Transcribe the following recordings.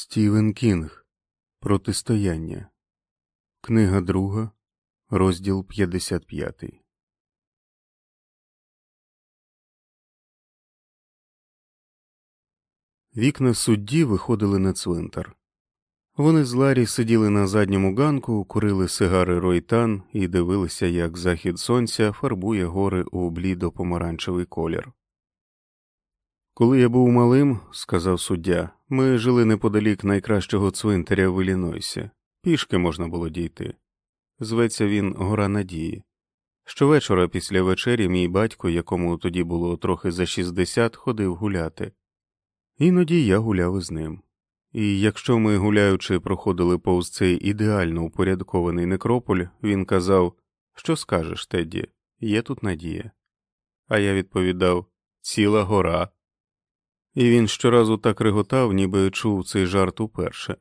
Стівен Кінг Протистояння. Книга друга, розділ 55. Вікна судді виходили на цвинтар. Вони з Ларі сиділи на задньому ганку, курили сигари Ройтан і дивилися, як захід сонця фарбує гори у блідо помаранчевий колір. Коли я був малим, сказав суддя, ми жили неподалік найкращого цвинтаря в Іллінойсі. Пішки можна було дійти. Зветься він Гора Надії. Щовечора після вечері мій батько, якому тоді було трохи за 60, ходив гуляти. Іноді я гуляв із ним. І якщо ми, гуляючи, проходили повз цей ідеально упорядкований некрополь, він казав, що скажеш, Тедді, є тут надія. А я відповідав Ціла гора. І він щоразу так реготав, ніби чув цей жарт уперше.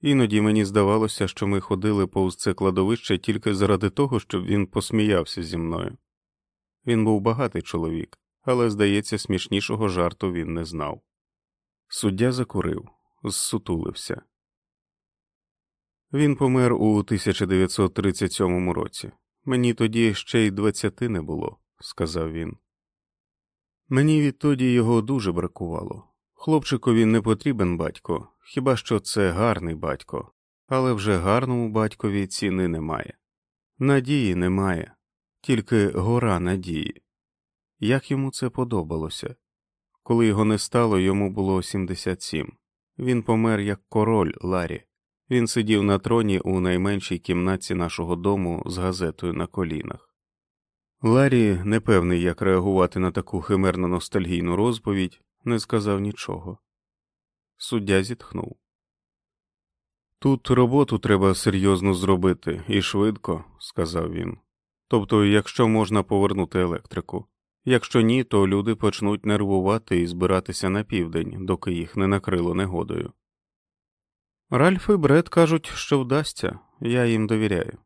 Іноді мені здавалося, що ми ходили повз це кладовище тільки заради того, щоб він посміявся зі мною. Він був багатий чоловік, але, здається, смішнішого жарту він не знав. Суддя закурив, зсутулився. Він помер у 1937 році. Мені тоді ще й двадцяти не було, сказав він. Мені відтоді його дуже бракувало. Хлопчикові не потрібен батько, хіба що це гарний батько, але вже гарному батькові ціни немає. Надії немає, тільки гора надії. Як йому це подобалося? Коли його не стало, йому було 77. Він помер як король Ларі. Він сидів на троні у найменшій кімнатці нашого дому з газетою на колінах. Ларі, непевний, як реагувати на таку химерно ностальгійну розповідь, не сказав нічого. Суддя зітхнув. Тут роботу треба серйозно зробити і швидко, сказав він. Тобто, якщо можна повернути електрику. Якщо ні, то люди почнуть нервувати і збиратися на південь, доки їх не накрило негодою. Ральф і Бред кажуть, що вдасться, я їм довіряю.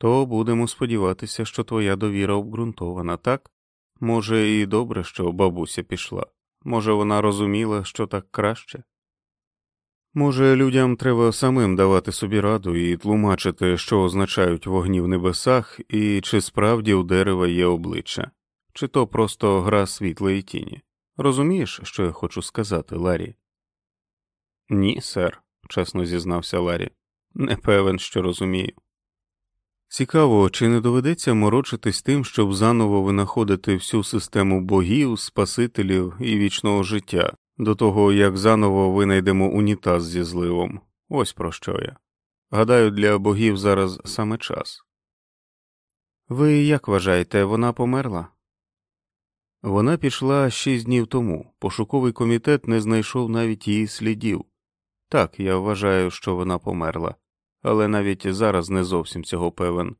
То будемо сподіватися, що твоя довіра обґрунтована, так? Може, і добре, що бабуся пішла. Може, вона розуміла, що так краще. Може, людям треба самим давати собі раду і тлумачити, що означають вогні в небесах, і чи справді у дерева є обличчя, чи то просто гра світла і тіні. Розумієш, що я хочу сказати, Ларі? Ні, сер, чесно зізнався Ларі. Не певен, що розумію. Цікаво, чи не доведеться морочитись тим, щоб заново винаходити всю систему богів, спасителів і вічного життя, до того як заново винайдемо унітаз зі зливом. Ось про що я. Гадаю, для богів зараз саме час. Ви як вважаєте, вона померла? Вона пішла шість днів тому. Пошуковий комітет не знайшов навіть її слідів. Так, я вважаю, що вона померла але навіть зараз не зовсім цього певен.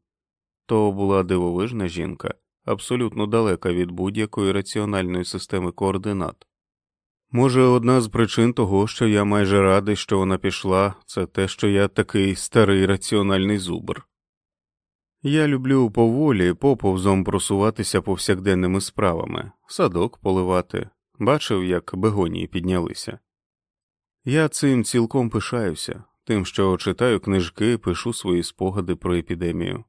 То була дивовижна жінка, абсолютно далека від будь-якої раціональної системи координат. Може, одна з причин того, що я майже радий, що вона пішла, це те, що я такий старий раціональний зубр. Я люблю поволі поповзом просуватися повсякденними справами, садок поливати, бачив, як бегонії піднялися. Я цим цілком пишаюся, тим, що читаю книжки, пишу свої спогади про епідемію.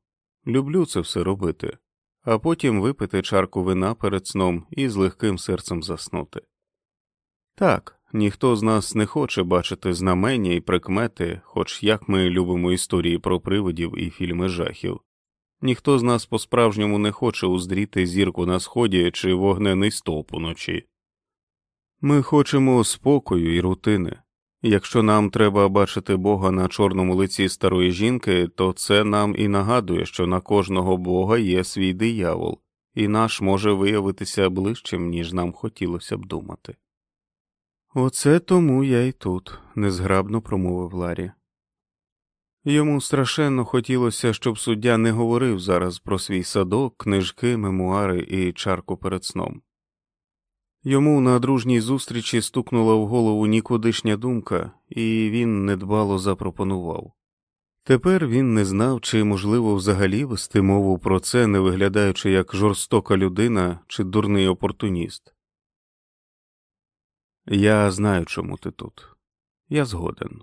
Люблю це все робити, а потім випити чарку вина перед сном і з легким серцем заснути. Так, ніхто з нас не хоче бачити знамення і прикмети, хоч як ми любимо історії про привидів і фільми жахів. Ніхто з нас по справжньому не хоче уздріти зірку на сході чи вогнений стовп уночі. Ми хочемо спокою і рутини, Якщо нам треба бачити Бога на чорному лиці старої жінки, то це нам і нагадує, що на кожного Бога є свій диявол, і наш може виявитися ближчим, ніж нам хотілося б думати. Оце тому я й тут, незграбно промовив Ларі. Йому страшенно хотілося, щоб суддя не говорив зараз про свій садок, книжки, мемуари і чарку перед сном. Йому на дружній зустрічі стукнула в голову нікудишня думка, і він недбало запропонував. Тепер він не знав, чи можливо взагалі вести мову про це, не виглядаючи як жорстока людина чи дурний опортуніст. Я знаю, чому ти тут. Я згоден.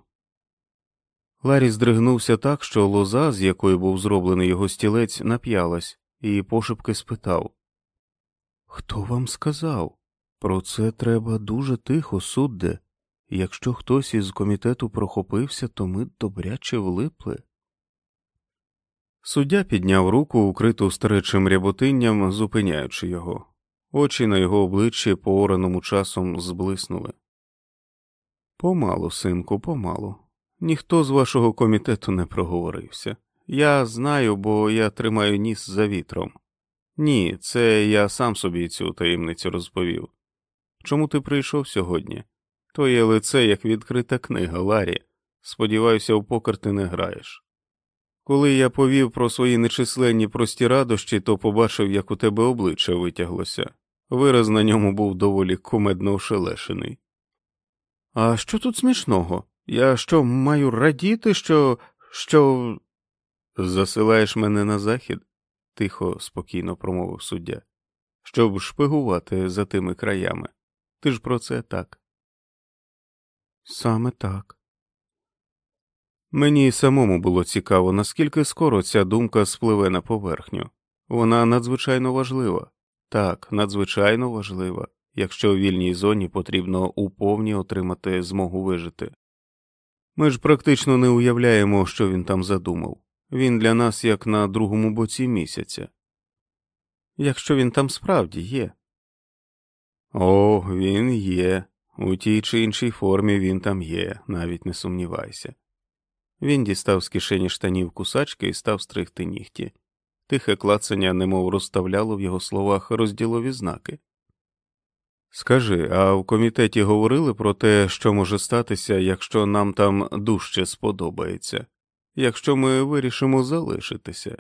Ларі здригнувся так, що лоза, з якої був зроблений його стілець, нап'ялась, і пошепки спитав Хто вам сказав? Про це треба дуже тихо, судде. Якщо хтось із комітету прохопився, то ми добряче влипли. Суддя підняв руку, укриту старечим ряботинням, зупиняючи його. Очі на його обличчі поораному часом зблиснули. Помалу, синку, помалу. Ніхто з вашого комітету не проговорився. Я знаю, бо я тримаю ніс за вітром. Ні, це я сам собі цю таємницю розповів. Чому ти прийшов сьогодні? Твоє лице як відкрита книга, Ларі. Сподіваюся, у покер ти не граєш. Коли я повів про свої нечисленні прості радощі, то побачив, як у тебе обличчя витяглося. Вираз на ньому був доволі кумедно ошелешений. А що тут смішного? Я що, маю радіти, що. що. Засилаєш мене на захід? тихо, спокійно промовив суддя, щоб шпигувати за тими краями. Ти ж про це так. Саме так. Мені самому було цікаво, наскільки скоро ця думка спливе на поверхню. Вона надзвичайно важлива, так, надзвичайно важлива, якщо у вільній зоні потрібно уповні отримати змогу вижити. Ми ж практично не уявляємо, що він там задумав він для нас як на другому боці місяця. Якщо він там справді є. О, він є, у тій чи іншій формі він там є, навіть не сумнівайся. Він дістав з кишені штанів кусачки і став стригти нігті. Тихе клацання немов розставляло в його словах розділові знаки. Скажи, а в комітеті говорили про те, що може статися, якщо нам там дужче сподобається, якщо ми вирішимо залишитися?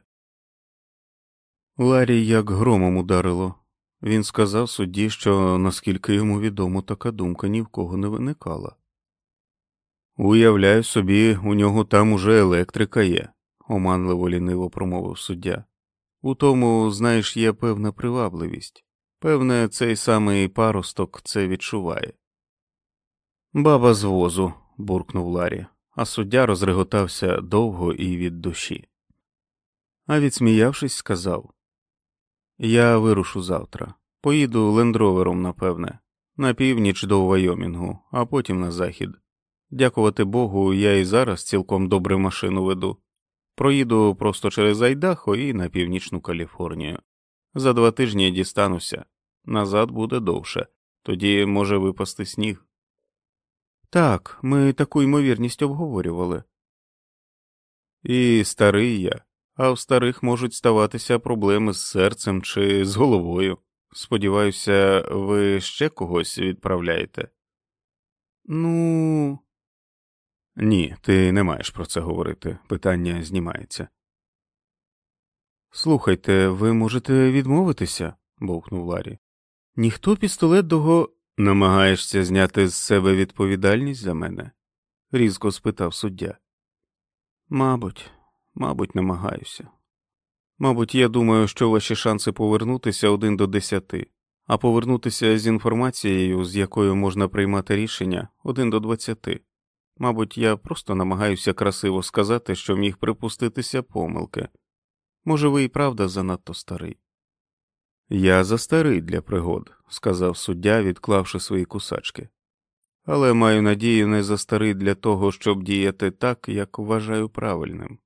Ларі як громом ударило. Він сказав судді, що, наскільки йому відомо, така думка ні в кого не виникала. Уявляю собі, у нього там уже електрика є, оманливо ліниво промовив суддя. У тому, знаєш, є певна привабливість. Певне, цей самий паросток це відчуває. Баба з возу, буркнув Ларі, а суддя розреготався довго і від душі. А відсміявшись, сказав Я вирушу завтра. Поїду лендровером, напевне, на північ до Вайомінгу, а потім на захід. Дякувати Богу, я і зараз цілком добре машину веду. Проїду просто через Айдахо і на північну Каліфорнію. За два тижні дістануся, назад буде довше, тоді може випасти сніг. Так, ми таку ймовірність обговорювали. І старий я, а в старих можуть ставатися проблеми з серцем чи з головою. Сподіваюся, ви ще когось відправляєте? Ну. Ні, ти не маєш про це говорити. Питання знімається. Слухайте, ви можете відмовитися, бовкнув Ларі. Ніхто пістолет дого намагаєшся зняти з себе відповідальність за мене? різко спитав суддя. Мабуть, мабуть, намагаюся. Мабуть, я думаю, що ваші шанси повернутися один до десяти, а повернутися з інформацією, з якою можна приймати рішення, один до двадцяти. Мабуть, я просто намагаюся красиво сказати, що міг припуститися помилки. Може, ви і правда занадто старий. Я застарий для пригод, сказав суддя, відклавши свої кусачки, але маю надію не застарий для того, щоб діяти так, як вважаю правильним.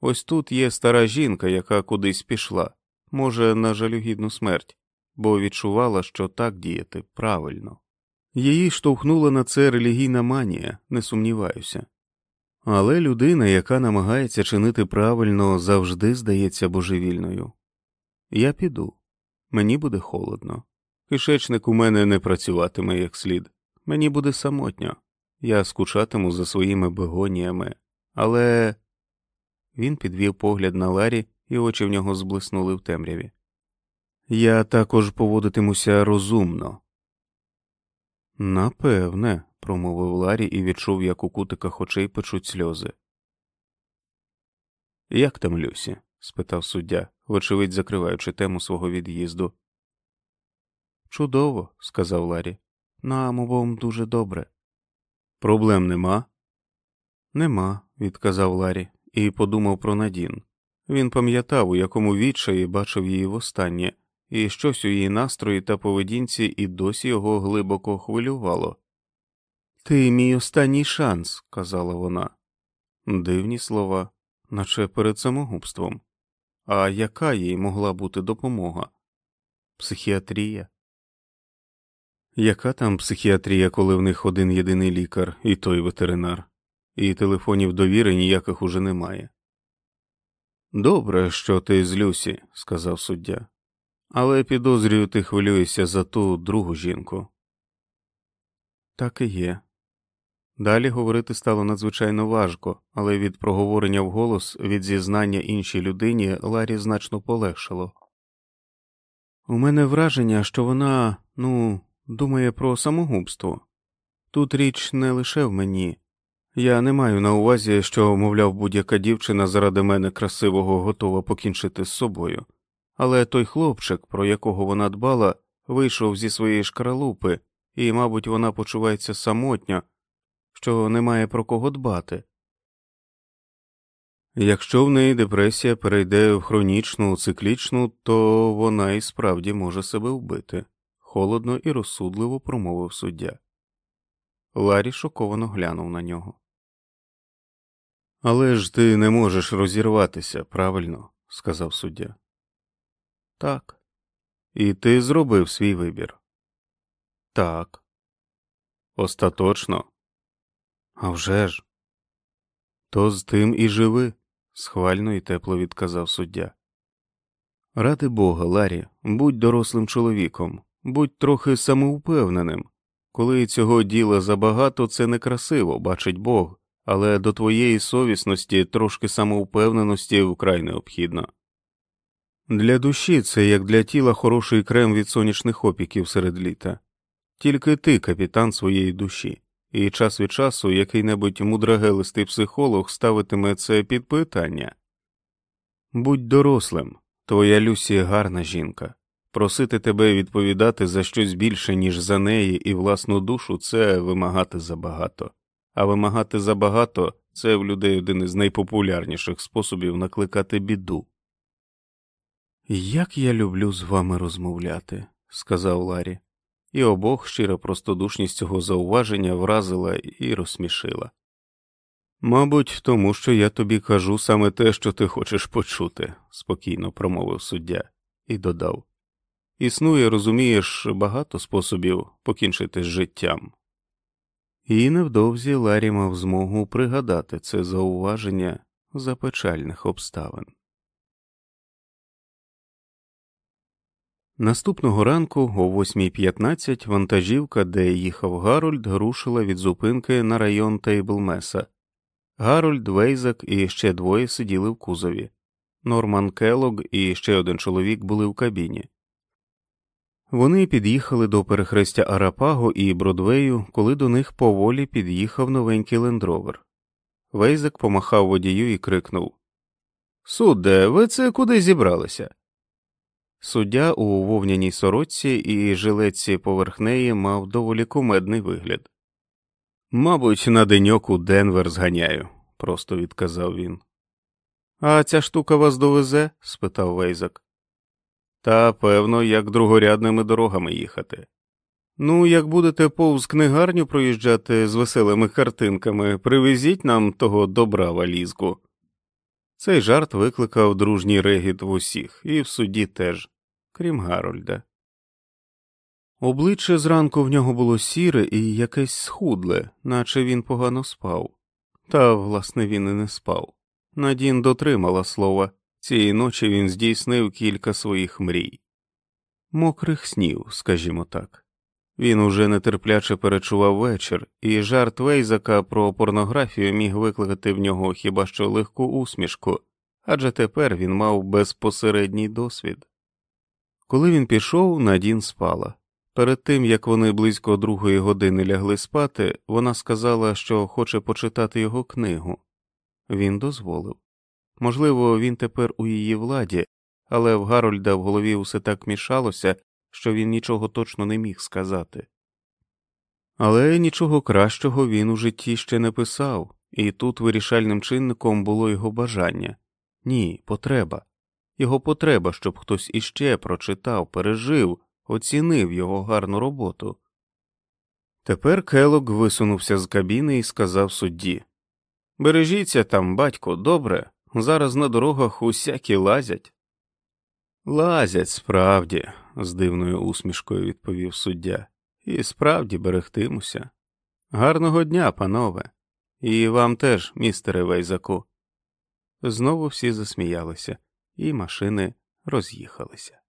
Ось тут є стара жінка, яка кудись пішла, може, на жалюгідну смерть, бо відчувала, що так діяти правильно. Її штовхнула на це релігійна манія, не сумніваюся. Але людина, яка намагається чинити правильно, завжди здається божевільною. Я піду, мені буде холодно. Кишечник у мене не працюватиме як слід, мені буде самотньо, я скучатиму за своїми бегоніями, але. Він підвів погляд на Ларі, і очі в нього зблиснули в темряві. Я також поводитимуся розумно. Напевне, промовив Ларі і відчув, як у кутиках очей печуть сльози. Як там Люсі? спитав суддя, вочевидь закриваючи тему свого від'їзду. Чудово, сказав Ларі. Нам обом дуже добре. Проблем нема? Нема, відказав Ларі і подумав про Надін. Він пам'ятав, у якому відчаї бачив її востаннє, і щось у її настрої та поведінці і досі його глибоко хвилювало. Ти мій останній шанс, казала вона. Дивні слова, наче перед самогубством. А яка їй могла бути допомога? Психіатрія? Яка там психіатрія, коли в них один єдиний лікар і той ветеринар, і телефонів довіри ніяких уже немає? Добре, що ти з Люсі, сказав суддя, але підозрюю, ти хвилюєшся за ту другу жінку. Так і є. Далі говорити стало надзвичайно важко, але від проговорення вголос, від зізнання іншій людині Ларі значно полегшало. У мене враження, що вона, ну, думає про самогубство. Тут річ не лише в мені. Я не маю на увазі, що, мовляв, будь-яка дівчина заради мене красивого готова покінчити з собою, але той хлопчик, про якого вона дбала, вийшов зі своєї шкаралупи, і, мабуть, вона почувається самотньо, що немає про кого дбати. Якщо в неї депресія перейде в хронічну, циклічну, то вона і справді може себе вбити, холодно і розсудливо промовив суддя. Ларі шоковано глянув на нього. Але ж ти не можеш розірватися, правильно, сказав суддя. Так. І ти зробив свій вибір. Так. Остаточно. «А вже ж!» То з тим і живи, схвально і тепло відказав суддя. Ради Бога, Ларі, будь дорослим чоловіком, будь трохи самоупевненим. Коли цього діла забагато, це некрасиво, бачить Бог, але до твоєї совісності трошки самоупевненості вкрай необхідно. Для душі це як для тіла хороший крем від сонячних опіків серед літа, тільки ти капітан своєї душі і час від часу який небудь мудрагелистий психолог ставитиме це під питання. Будь дорослим, твоя Люсі гарна жінка. Просити тебе відповідати за щось більше, ніж за неї і власну душу, це вимагати забагато, а вимагати забагато це в людей один із найпопулярніших способів накликати біду. Як я люблю з вами розмовляти, сказав Ларі і обох щира простодушність цього зауваження вразила і розсмішила. Мабуть, тому що я тобі кажу саме те, що ти хочеш почути, спокійно промовив суддя і додав. Існує, розумієш, багато способів покінчити з життям. І невдовзі Ларі мав змогу пригадати це зауваження за печальних обставин. Наступного ранку, о 8.15, вантажівка, де їхав Гарольд, рушила від зупинки на район Тейблмеса. Гарольд, Вейзак і ще двоє сиділи в кузові. Норман Келлог і ще один чоловік були в кабіні. Вони під'їхали до перехрестя Арапаго і Бродвею, коли до них поволі під'їхав новенький лендровер. Вейзак помахав водію і крикнув Судде, ви це куди зібралися? Суддя у вовняній сорочці і жилетці поверх неї мав доволі кумедний вигляд. Мабуть, на деньок у Денвер зганяю, просто відказав він. А ця штука вас довезе? спитав Вейзак. Та, певно, як другорядними дорогами їхати. Ну, як будете повз книгарню проїжджати з веселими картинками, привезіть нам того добра валізку. Цей жарт викликав дружній регіт в усіх, і в суді теж крім Гарольда. Обличчя зранку в нього було сіре і якесь схудле, наче він погано спав. Та, власне, він і не спав. Надін дотримала слова цієї ночі він здійснив кілька своїх мрій, мокрих снів, скажімо так. Він уже нетерпляче перечував вечір, і жарт Вейзака про порнографію міг викликати в нього хіба що легку усмішку, адже тепер він мав безпосередній досвід. Коли він пішов, Надін спала. Перед тим як вони близько другої години лягли спати, вона сказала, що хоче почитати його книгу. Він дозволив. Можливо, він тепер у її владі, але в Гарольда в голові усе так мішалося, що він нічого точно не міг сказати. Але нічого кращого він у житті ще не писав, і тут вирішальним чинником було його бажання ні, потреба, його потреба, щоб хтось іще прочитав, пережив, оцінив його гарну роботу. Тепер Келок висунувся з кабіни і сказав судді Бережіться там, батько, добре, зараз на дорогах усякі лазять. Лазять, справді, з дивною усмішкою відповів суддя, і справді берегтимуся. Гарного дня, панове, і вам теж, містере Вейзаку. Знову всі засміялися, і машини роз'їхалися.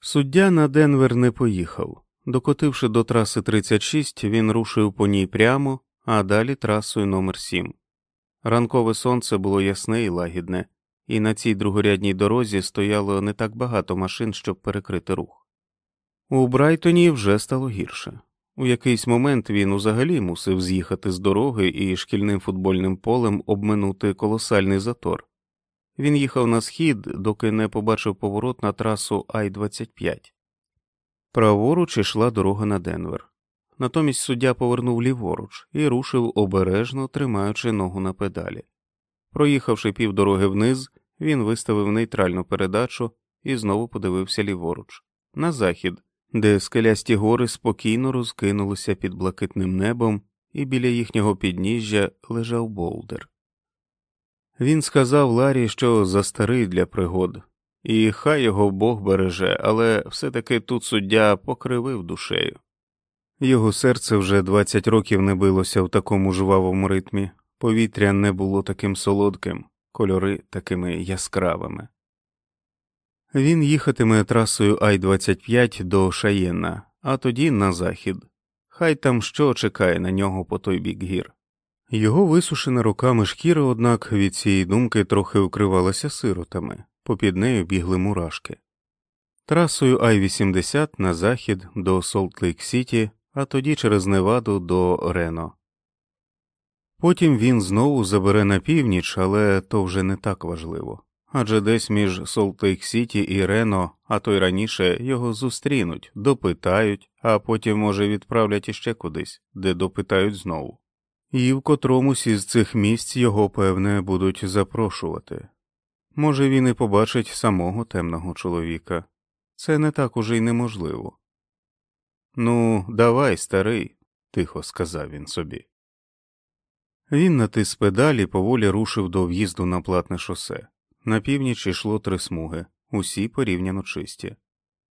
Суддя на Денвер не поїхав. Докотивши до траси 36, він рушив по ній прямо, а далі трасою номер 7 Ранкове сонце було ясне і лагідне, і на цій другорядній дорозі стояло не так багато машин, щоб перекрити рух. У Брайтоні вже стало гірше. У якийсь момент він узагалі мусив з'їхати з дороги і шкільним футбольним полем обминути колосальний затор. Він їхав на схід, доки не побачив поворот на трасу Ай 25 Праворуч ішла дорога на Денвер. Натомість суддя повернув ліворуч і рушив обережно, тримаючи ногу на педалі. Проїхавши півдороги вниз, він виставив нейтральну передачу і знову подивився ліворуч, на захід, де скелясті гори спокійно розкинулися під блакитним небом, і біля їхнього підніжжя лежав болдер. Він сказав Ларі, що застарий для пригод, і хай його Бог береже, але все таки тут суддя покривив душею. Його серце вже 20 років не билося в такому жвавому ритмі, повітря не було таким солодким, кольори такими яскравими. Він їхатиме трасою Ай 25 до Шаєна, а тоді на захід. Хай там що чекає на нього по той бік гір. Його висушена руками шкіра, однак від цієї думки трохи укривалася сиротами, попід нею бігли мурашки. Трасою Ай 80 на захід до Солт Лейк Сіті, а тоді через Неваду до Рено. Потім він знову забере на північ, але то вже не так важливо адже десь між Солтейк Сіті і Рено, а то й раніше його зустрінуть, допитають, а потім, може, відправлять іще кудись, де допитають знову. І в котромусь із цих місць його, певне, будуть запрошувати. Може, він і побачить самого темного чоловіка. Це не так уже й неможливо. Ну, давай, старий, тихо сказав він собі. Він натис педалі поволі рушив до в'їзду на платне шосе. На північ йшло три смуги, усі порівняно чисті.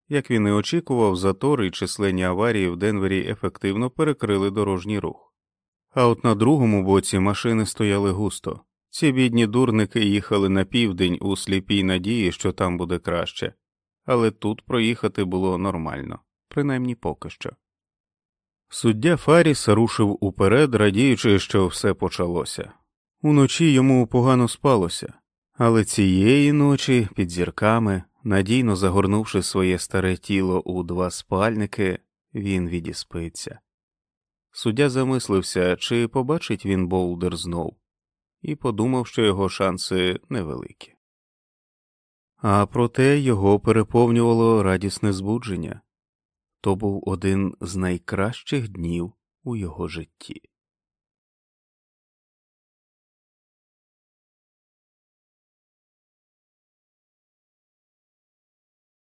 Як він і очікував, затори і численні аварії в Денвері ефективно перекрили дорожній рух. А от на другому боці машини стояли густо. Ці бідні дурники їхали на південь у сліпій надії, що там буде краще, але тут проїхати було нормально, принаймні поки що. Суддя Фаріс рушив уперед, радіючи, що все почалося. Уночі йому погано спалося. Але цієї ночі під зірками, надійно загорнувши своє старе тіло у два спальники, він відіспиться. Суддя замислився, чи побачить він Болдер знов, і подумав, що його шанси невеликі. А проте його переповнювало радісне збудження то був один з найкращих днів у його житті.